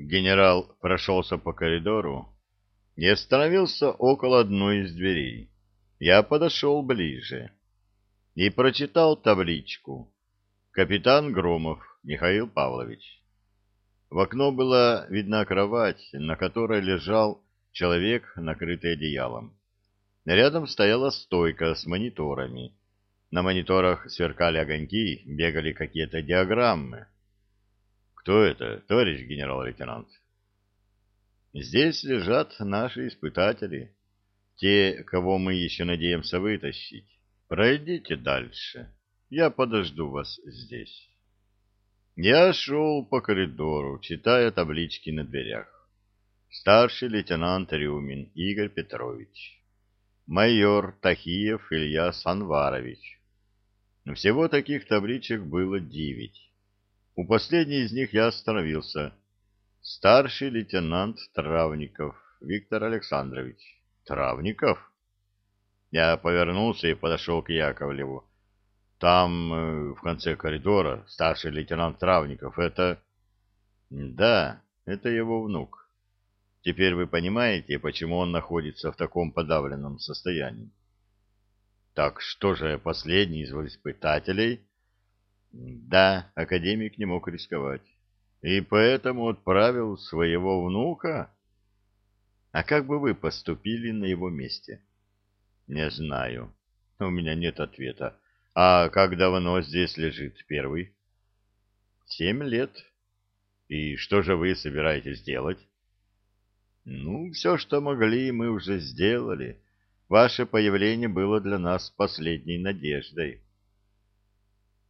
Генерал прошелся по коридору и остановился около одной из дверей. Я подошел ближе и прочитал табличку. Капитан Громов Михаил Павлович. В окно была видна кровать, на которой лежал человек, накрытый одеялом. Рядом стояла стойка с мониторами. На мониторах сверкали огоньки, бегали какие-то диаграммы. Кто это, товарищ генерал-лейтенант? Здесь лежат наши испытатели, те, кого мы еще надеемся вытащить. Пройдите дальше, я подожду вас здесь. Я шел по коридору, читая таблички на дверях. Старший лейтенант Рюмин Игорь Петрович. Майор Тахиев Илья Санварович. Всего таких табличек было девять. У последней из них я остановился. Старший лейтенант Травников Виктор Александрович. Травников? Я повернулся и подошел к Яковлеву. Там, э, в конце коридора, старший лейтенант Травников. Это... Да, это его внук. Теперь вы понимаете, почему он находится в таком подавленном состоянии. Так что же последний из испытателей да, академик не мог рисковать. И поэтому отправил своего внука? А как бы вы поступили на его месте? Не знаю. У меня нет ответа. А как давно здесь лежит первый? Семь лет. И что же вы собираетесь делать? Ну, все, что могли, мы уже сделали. Ваше появление было для нас последней надеждой.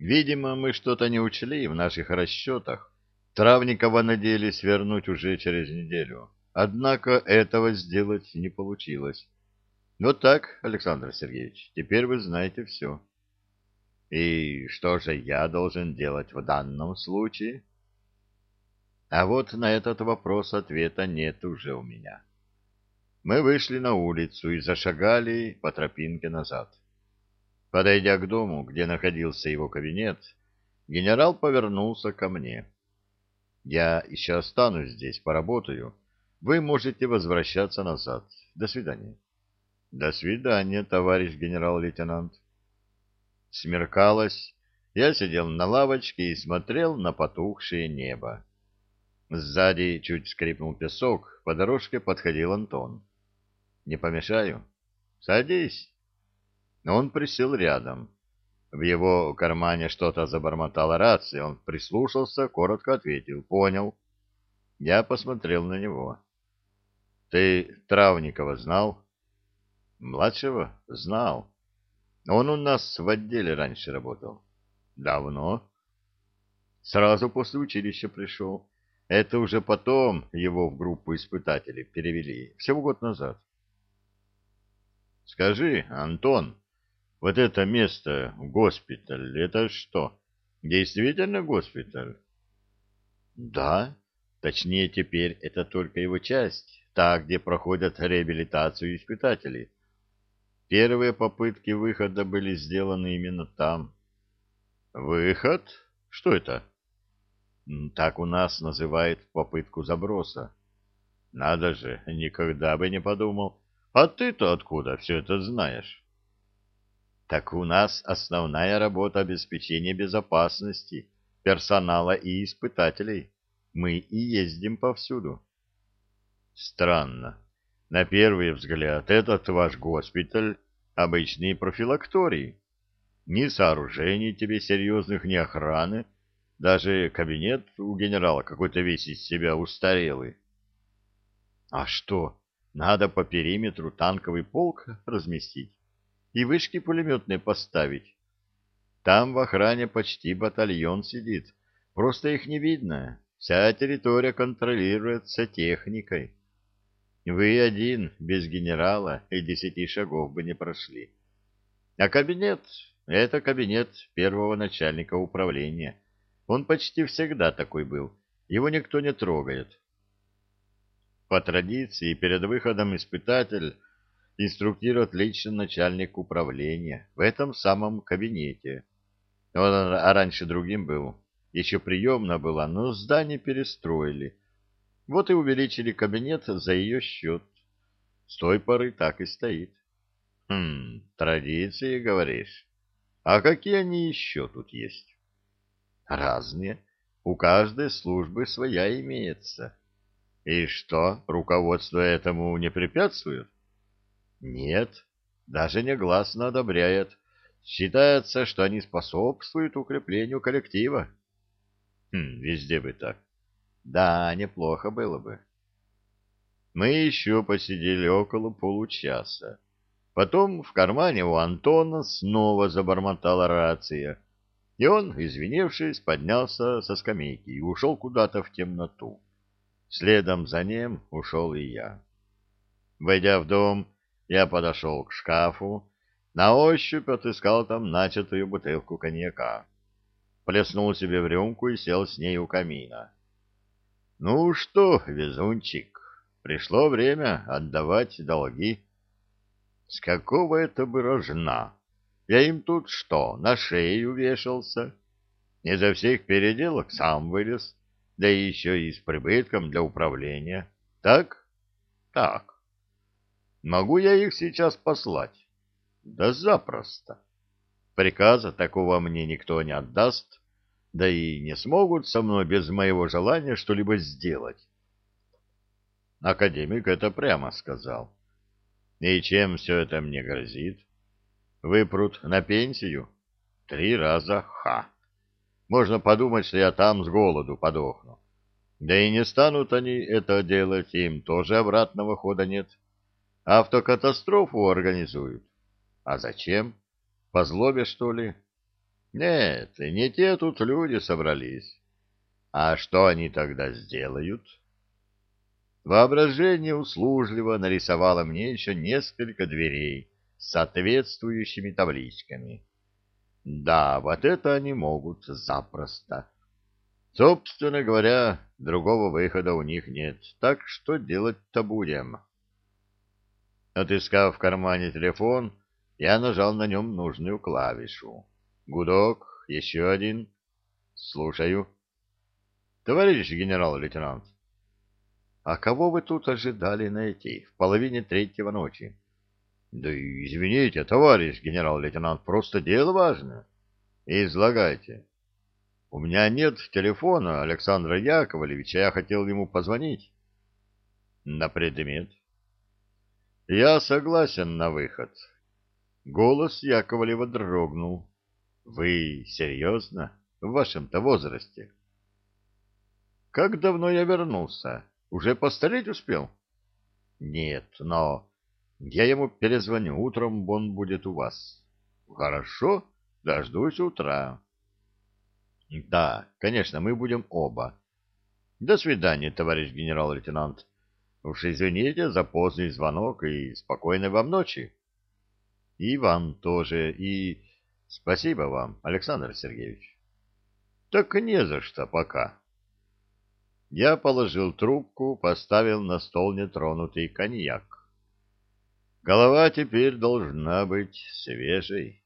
Видимо, мы что-то не учли в наших расчетах. Травникова надеялись вернуть уже через неделю. Однако этого сделать не получилось. Вот так, Александр Сергеевич, теперь вы знаете все. И что же я должен делать в данном случае? А вот на этот вопрос ответа нет уже у меня. Мы вышли на улицу и зашагали по тропинке назад. Подойдя к дому, где находился его кабинет, генерал повернулся ко мне. «Я еще останусь здесь, поработаю. Вы можете возвращаться назад. До свидания». «До свидания, товарищ генерал-лейтенант». Смеркалось. Я сидел на лавочке и смотрел на потухшее небо. Сзади чуть скрипнул песок, по дорожке подходил Антон. «Не помешаю?» «Садись». Он присел рядом. В его кармане что-то забормотала рация, он прислушался, коротко ответил. «Понял». Я посмотрел на него. «Ты Травникова знал?» «Младшего? Знал. Он у нас в отделе раньше работал». «Давно?» «Сразу после училища пришел. Это уже потом его в группу испытателей перевели, всего год назад». «Скажи, Антон...» Вот это место, госпиталь, это что, действительно госпиталь? Да, точнее теперь это только его часть, та, где проходят реабилитацию испытателей. Первые попытки выхода были сделаны именно там. Выход? Что это? Так у нас называют попытку заброса. Надо же, никогда бы не подумал. А ты-то откуда все это знаешь? Так у нас основная работа обеспечения безопасности персонала и испытателей. Мы и ездим повсюду. Странно. На первый взгляд, этот ваш госпиталь — обычный профилакторий. Ни сооружений тебе серьезных, ни охраны. Даже кабинет у генерала какой-то весь из себя устарелый. А что, надо по периметру танковый полк разместить? И вышки пулеметные поставить. Там в охране почти батальон сидит. Просто их не видно. Вся территория контролируется техникой. Вы один, без генерала, и десяти шагов бы не прошли. А кабинет — это кабинет первого начальника управления. Он почти всегда такой был. Его никто не трогает. По традиции, перед выходом испытатель инструктирует лично начальник управления в этом самом кабинете. Он а раньше другим был. Еще приемно была, но здание перестроили. Вот и увеличили кабинет за ее счет. С той поры так и стоит. Хм, традиции, говоришь? А какие они еще тут есть? Разные. У каждой службы своя имеется. И что, руководство этому не препятствует? Нет, даже негласно одобряет. Считается, что они способствуют укреплению коллектива. Хм, везде бы так. Да, неплохо было бы. Мы еще посидели около получаса. Потом в кармане у Антона снова забормотала рация, и он, извинившись, поднялся со скамейки и ушел куда-то в темноту. Следом за ним ушел и я. Войдя в дом, я подошел к шкафу, на ощупь отыскал там начатую бутылку коньяка. Плеснул себе в рюмку и сел с ней у камина. Ну что, везунчик, пришло время отдавать долги. С какого это бы рожна? Я им тут что, на шею вешался? Не за всех переделок сам вылез, да еще и с прибытком для управления. Так? Так. Могу я их сейчас послать? Да запросто. Приказа такого мне никто не отдаст, да и не смогут со мной без моего желания что-либо сделать. Академик это прямо сказал. И чем все это мне грозит? Выпрут на пенсию? Три раза ха. Можно подумать, что я там с голоду подохну. Да и не станут они это делать, им тоже обратного хода нет. Автокатастрофу организуют. А зачем? По злобе, что ли? Нет, не те тут люди собрались. А что они тогда сделают? Воображение услужливо нарисовало мне еще несколько дверей с соответствующими табличками. Да, вот это они могут запросто. Собственно говоря, другого выхода у них нет, так что делать-то будем? Отыскав в кармане телефон, я нажал на нем нужную клавишу. Гудок, еще один. Слушаю. Товарищ генерал-лейтенант, а кого вы тут ожидали найти в половине третьего ночи? Да извините, товарищ генерал-лейтенант, просто дело важное. Излагайте. У меня нет телефона Александра Яковлевича, я хотел ему позвонить. На предмет. Я согласен на выход. Голос Яковлева дрогнул. Вы серьезно? В вашем-то возрасте? Как давно я вернулся? Уже постареть успел? Нет, но я ему перезвоню. Утром он будет у вас. Хорошо, дождусь утра. Да, конечно, мы будем оба. До свидания, товарищ генерал-лейтенант. Уж извините за поздний звонок и спокойной вам ночи. И вам тоже, и спасибо вам, Александр Сергеевич. Так не за что пока. Я положил трубку, поставил на стол нетронутый коньяк. Голова теперь должна быть свежей.